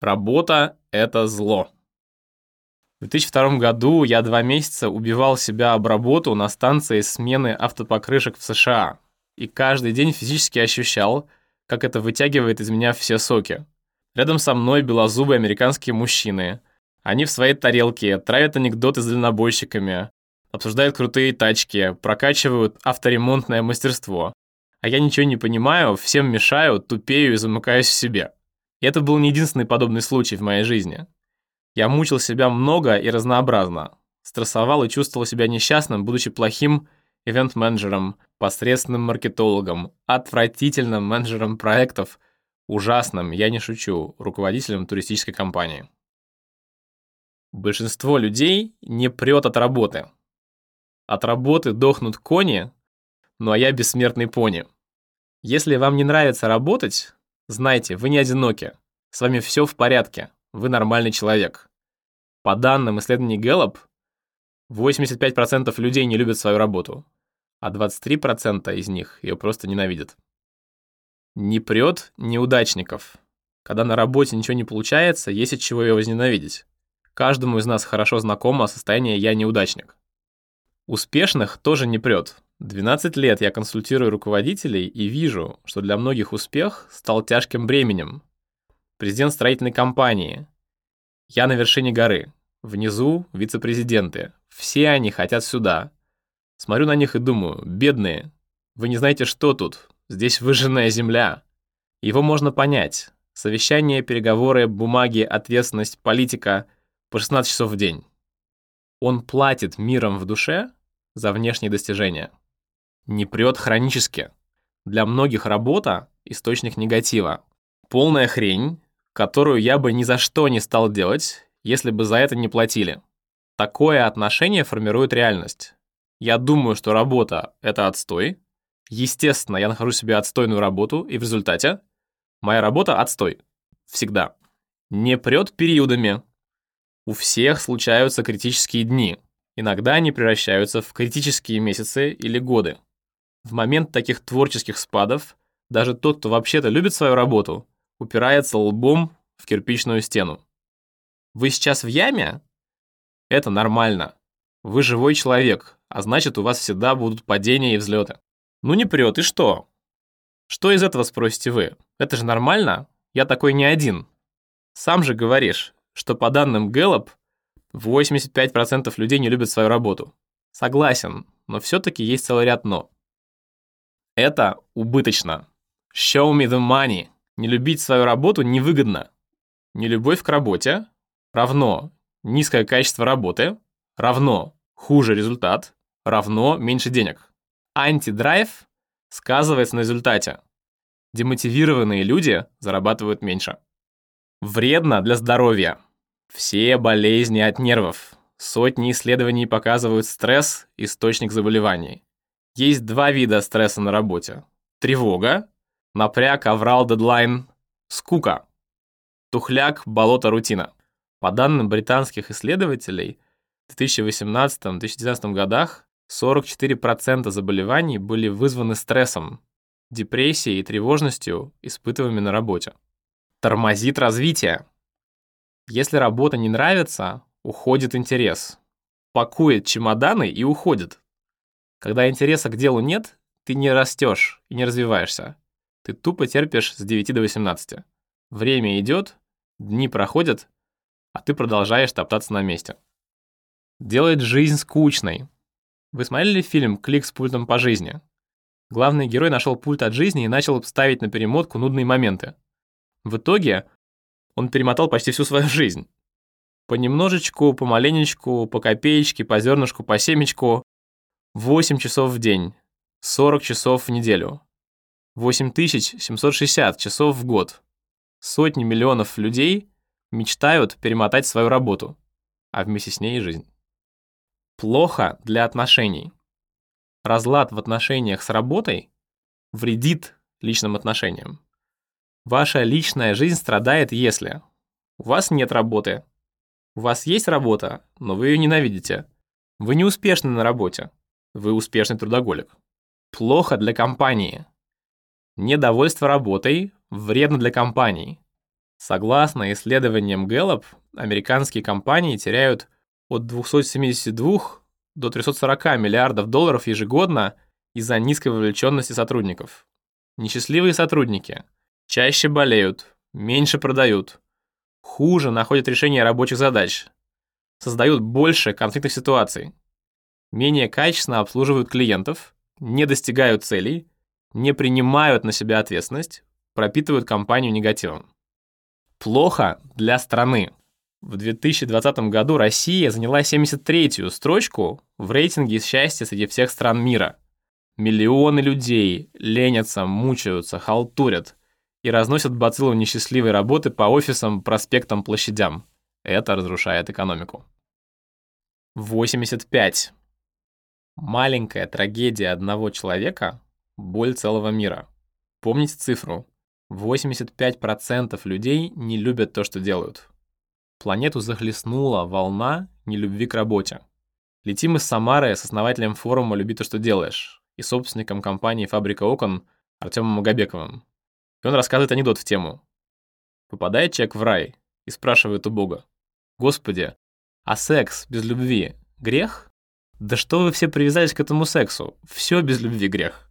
Работа – это зло. В 2002 году я два месяца убивал себя об работу на станции смены автопокрышек в США. И каждый день физически ощущал, как это вытягивает из меня все соки. Рядом со мной белозубые американские мужчины. Они в своей тарелке травят анекдоты с дальнобойщиками, обсуждают крутые тачки, прокачивают авторемонтное мастерство. А я ничего не понимаю, всем мешаю, тупею и замыкаюсь в себе. И это был не единственный подобный случай в моей жизни. Я мучил себя много и разнообразно. Стрессовал и чувствовал себя несчастным, будучи плохим ивент-менеджером, посредственным маркетологом, отвратительным менеджером проектов, ужасным, я не шучу, руководителем туристической компании. Большинство людей не прет от работы. От работы дохнут кони, ну а я бессмертный пони. Если вам не нравится работать, Знайте, вы не одиноки. С вами все в порядке. Вы нормальный человек. По данным исследований Gallup, 85% людей не любят свою работу, а 23% из них ее просто ненавидят. Не прет неудачников. Когда на работе ничего не получается, есть от чего ее возненавидеть. Каждому из нас хорошо знакомо состояние «я неудачник». Успешных тоже не прет. 12 лет я консультирую руководителей и вижу, что для многих успех стал тяжким бременем. Президент строительной компании. Я на вершине горы. Внизу вице-президенты. Все они хотят сюда. Смотрю на них и думаю, бедные, вы не знаете, что тут. Здесь выжженная земля. Его можно понять. Совещания, переговоры, бумаги, ответственность, политика по 16 часов в день. Он платит миром в душе за внешние достижения не прет хронически. Для многих работа – источник негатива. Полная хрень, которую я бы ни за что не стал делать, если бы за это не платили. Такое отношение формирует реальность. Я думаю, что работа – это отстой. Естественно, я нахожу себе отстойную работу, и в результате моя работа – отстой. Всегда. Не прет периодами. У всех случаются критические дни. Иногда они превращаются в критические месяцы или годы. В момент таких творческих спадов даже тот, кто вообще-то любит свою работу, упирается лбом в кирпичную стену. Вы сейчас в яме? Это нормально. Вы живой человек, а значит, у вас всегда будут падения и взлеты. Ну не прет, и что? Что из этого спросите вы? Это же нормально? Я такой не один. Сам же говоришь, что по данным Gallup, 85% людей не любят свою работу. Согласен, но все-таки есть целый ряд «но». Это убыточно. Show me the money. Не любить свою работу невыгодно. Нелюбовь к работе равно низкое качество работы, равно хуже результат, равно меньше денег. Антидрайв сказывается на результате. Демотивированные люди зарабатывают меньше. Вредно для здоровья. Все болезни от нервов. Сотни исследований показывают стресс – источник заболеваний. Есть два вида стресса на работе. Тревога, напряг, аврал, дедлайн, скука, тухляк, болото, рутина. По данным британских исследователей, в 2018-2019 годах 44% заболеваний были вызваны стрессом, депрессией и тревожностью, испытываемыми на работе. Тормозит развитие. Если работа не нравится, уходит интерес. Пакует чемоданы и уходит. Когда интереса к делу нет, ты не растешь и не развиваешься. Ты тупо терпишь с 9 до 18. Время идет, дни проходят, а ты продолжаешь топтаться на месте. Делает жизнь скучной. Вы смотрели фильм «Клик с пультом по жизни»? Главный герой нашел пульт от жизни и начал ставить на перемотку нудные моменты. В итоге он перемотал почти всю свою жизнь. Понемножечку, помаленечку, по копеечке, по зернышку, по семечку, 8 часов в день, 40 часов в неделю, 8760 часов в год. Сотни миллионов людей мечтают перемотать свою работу, а вместе с ней и жизнь. Плохо для отношений. Разлад в отношениях с работой вредит личным отношениям. Ваша личная жизнь страдает, если у вас нет работы, у вас есть работа, но вы ее ненавидите, вы не успешны на работе, вы успешный трудоголик. Плохо для компании. Недовольство работой вредно для компании. Согласно исследованиям Gallup, американские компании теряют от 272 до 340 миллиардов долларов ежегодно из-за низкой вовлеченности сотрудников. Несчастливые сотрудники чаще болеют, меньше продают, хуже находят решение рабочих задач, создают больше конфликтных ситуаций, менее качественно обслуживают клиентов, не достигают целей, не принимают на себя ответственность, пропитывают компанию негативом. Плохо для страны. В 2020 году Россия заняла 73-ю строчку в рейтинге счастья среди всех стран мира. Миллионы людей ленятся, мучаются, халтурят и разносят бациллу несчастливой работы по офисам, проспектам, площадям. Это разрушает экономику. 85. Маленькая трагедия одного человека – боль целого мира. Помните цифру. 85% людей не любят то, что делают. Планету захлестнула волна нелюбви к работе. Летим из Самары с основателем форума «Люби то, что делаешь» и собственником компании «Фабрика окон» Артемом Магобековым. И он рассказывает анекдот в тему. Попадает человек в рай и спрашивает у Бога. «Господи, а секс без любви – грех?» Да что вы все привязались к этому сексу? Все без любви грех.